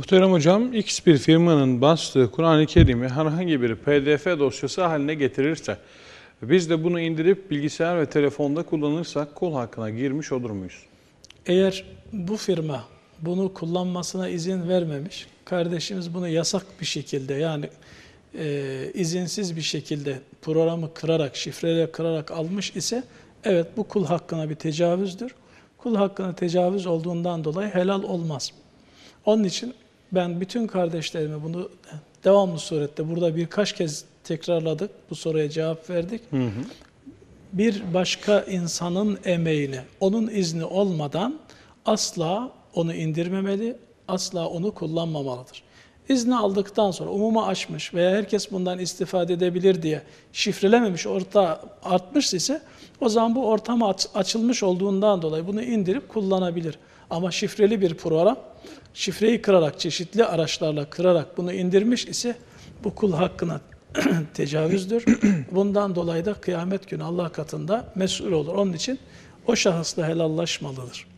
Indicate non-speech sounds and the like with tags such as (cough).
Muhterem hocam, X bir firmanın bastığı Kur'an-ı Kerim'i herhangi bir PDF dosyası haline getirirse, biz de bunu indirip bilgisayar ve telefonda kullanırsak kul hakkına girmiş olur muyuz? Eğer bu firma bunu kullanmasına izin vermemiş, kardeşimiz bunu yasak bir şekilde yani e, izinsiz bir şekilde programı kırarak, şifreleri kırarak almış ise evet bu kul hakkına bir tecavüzdür. Kul hakkına tecavüz olduğundan dolayı helal olmaz. Onun için ben bütün kardeşlerime bunu devamlı surette burada birkaç kez tekrarladık, bu soruya cevap verdik. Hı hı. Bir başka insanın emeğini, onun izni olmadan asla onu indirmemeli, asla onu kullanmamalıdır. İzni aldıktan sonra umuma açmış veya herkes bundan istifade edebilir diye şifrelememiş, orta artmış ise o zaman bu ortama aç- açılmış olduğundan dolayı bunu indirip kullanabilir. Ama şifreli bir program, şifreyi kırarak, çeşitli araçlarla kırarak bunu indirmiş ise bu kul hakkına (clears throat) tecavüzdür. (clears throat) Bundan dolayı da kıyamet günü Allah katında mesul olur. Onun için o şahısla helallaşmalıdır.